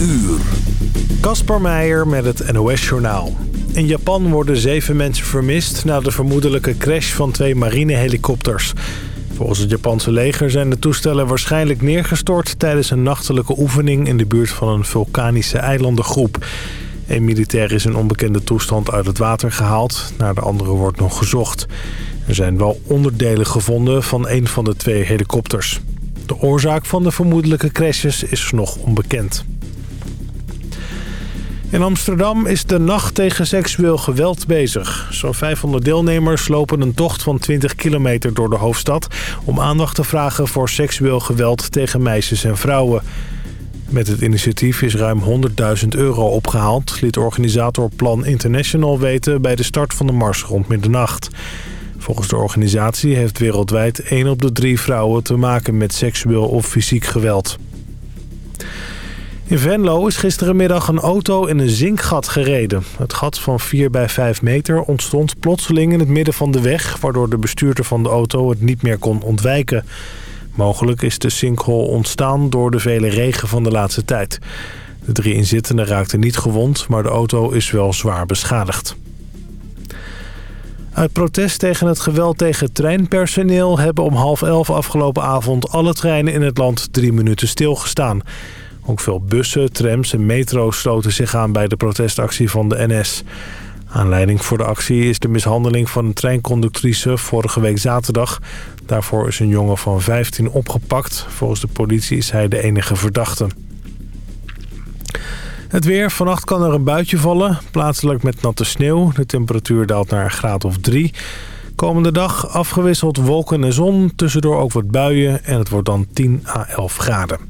uur. Meijer met het NOS-journaal. In Japan worden zeven mensen vermist na de vermoedelijke crash van twee marinehelikopters. Volgens het Japanse leger zijn de toestellen waarschijnlijk neergestort... tijdens een nachtelijke oefening in de buurt van een vulkanische eilandengroep. Een militair is in onbekende toestand uit het water gehaald. Naar de andere wordt nog gezocht. Er zijn wel onderdelen gevonden van een van de twee helikopters. De oorzaak van de vermoedelijke crashes is nog onbekend. In Amsterdam is de nacht tegen seksueel geweld bezig. Zo'n 500 deelnemers lopen een tocht van 20 kilometer door de hoofdstad... om aandacht te vragen voor seksueel geweld tegen meisjes en vrouwen. Met het initiatief is ruim 100.000 euro opgehaald... liet organisator Plan International weten bij de start van de mars rond middernacht. Volgens de organisatie heeft wereldwijd 1 op de 3 vrouwen te maken met seksueel of fysiek geweld. In Venlo is gisterenmiddag een auto in een zinkgat gereden. Het gat van 4 bij 5 meter ontstond plotseling in het midden van de weg... waardoor de bestuurder van de auto het niet meer kon ontwijken. Mogelijk is de sinkhole ontstaan door de vele regen van de laatste tijd. De drie inzittenden raakten niet gewond, maar de auto is wel zwaar beschadigd. Uit protest tegen het geweld tegen treinpersoneel... hebben om half elf afgelopen avond alle treinen in het land drie minuten stilgestaan... Ook veel bussen, trams en metro's sloten zich aan bij de protestactie van de NS. Aanleiding voor de actie is de mishandeling van een treinconductrice vorige week zaterdag. Daarvoor is een jongen van 15 opgepakt. Volgens de politie is hij de enige verdachte. Het weer. Vannacht kan er een buitje vallen. Plaatselijk met natte sneeuw. De temperatuur daalt naar een graad of 3. Komende dag afgewisseld wolken en zon. Tussendoor ook wat buien. En het wordt dan 10 à 11 graden.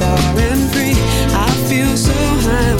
far and free. I feel so high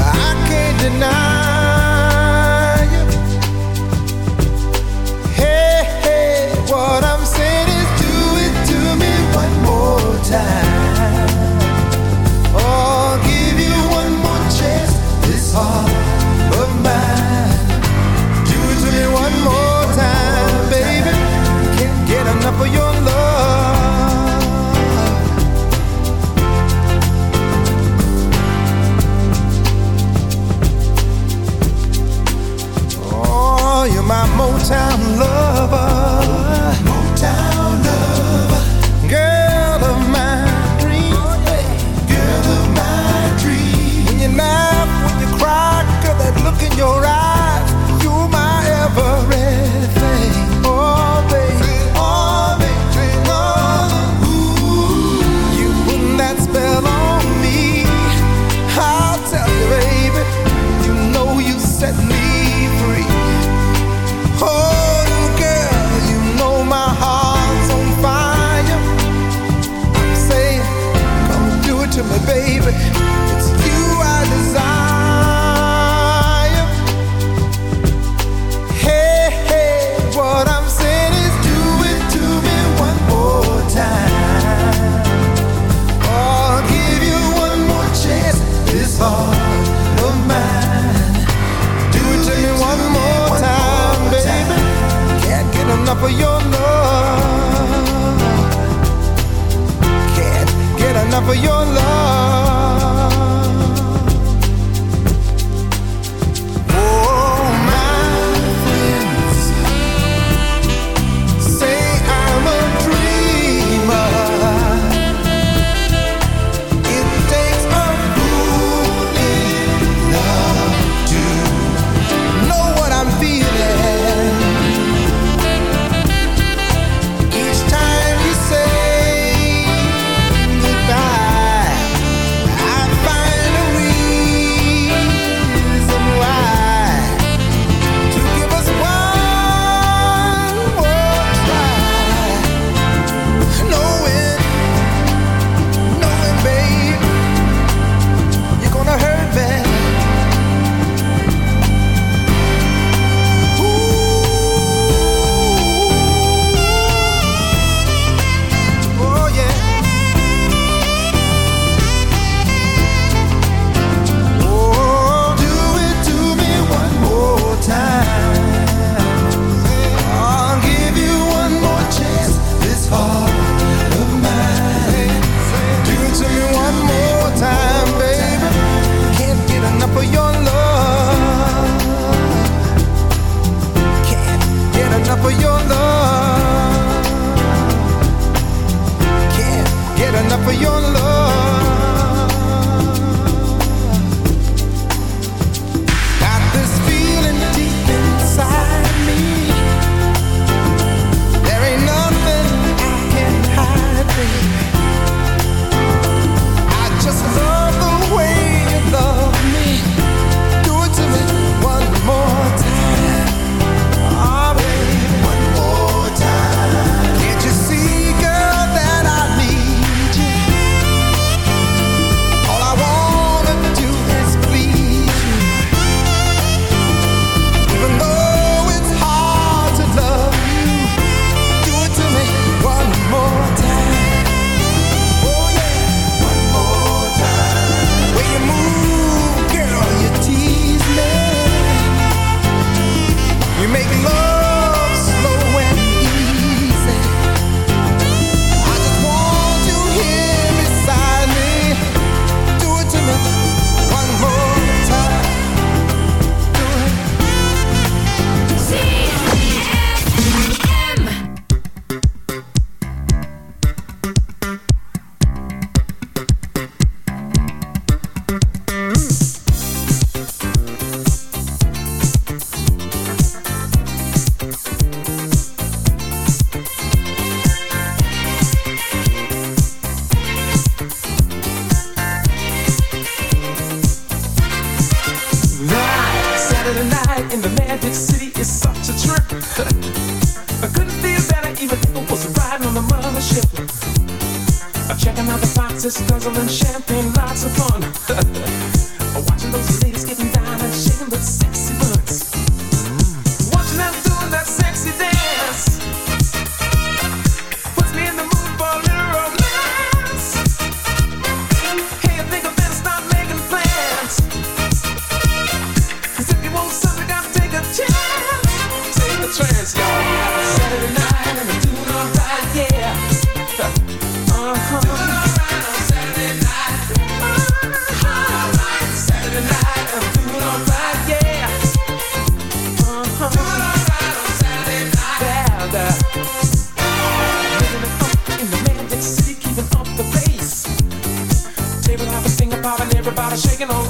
I can't deny Motown lover. Girl of my dreams. Girl of my dreams. When you laugh, when you cry, girl, that look in your eyes. for your love. Everybody shaking all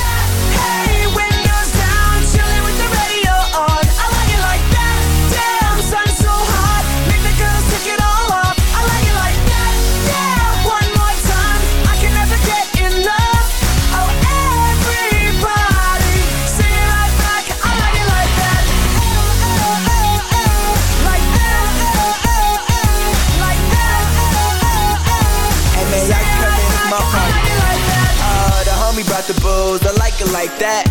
Like that.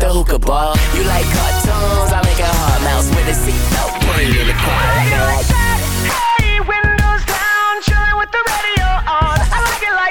the hookah bar. You like cartoons? I make a hard mouse with a seatbelt. Put it in the car. I like it like that. Hey, windows down, chilling with the radio on. I like it like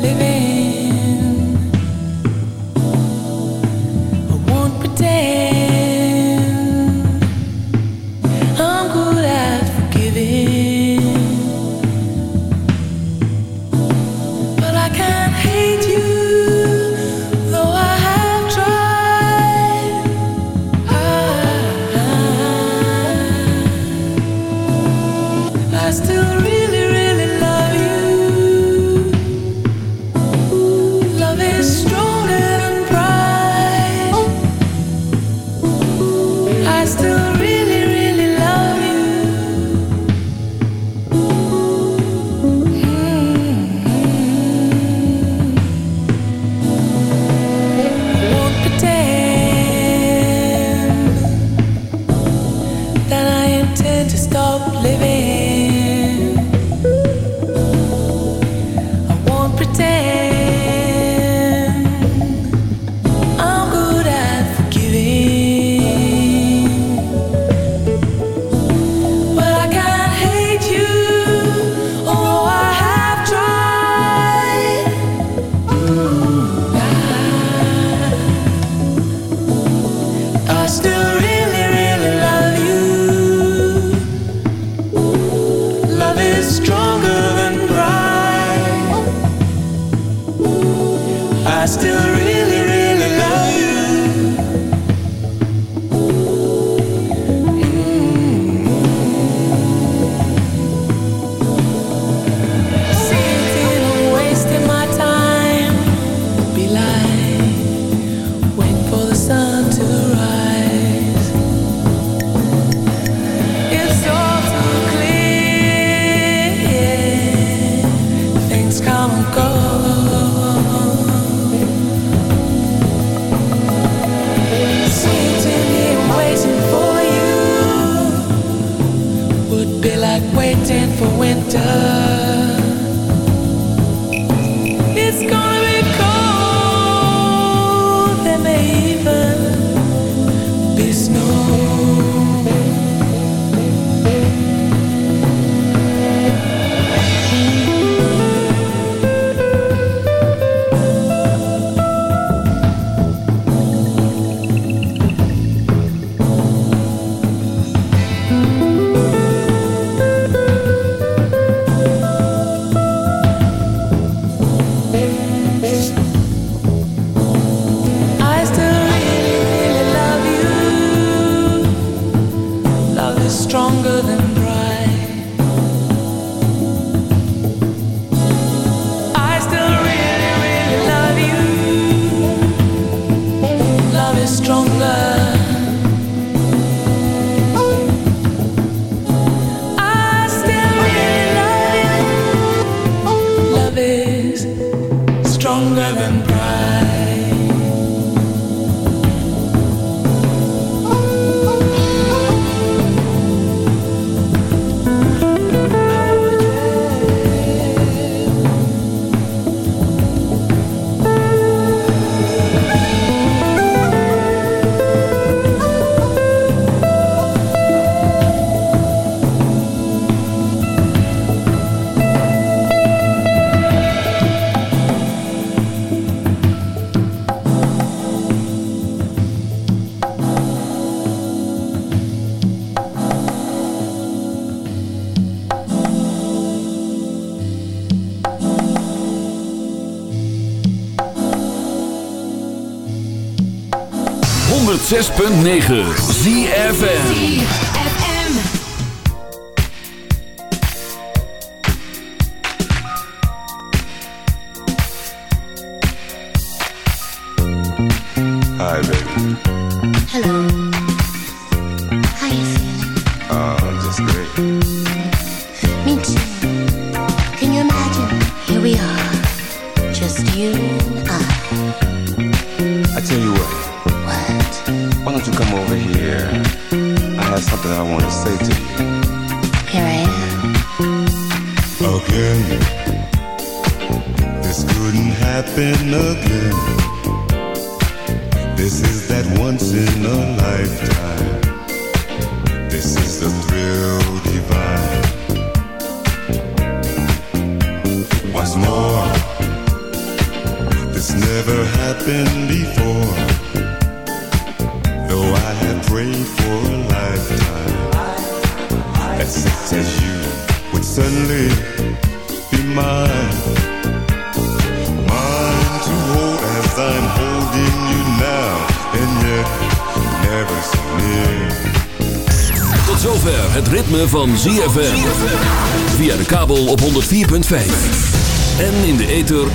living. 106.9 ZFN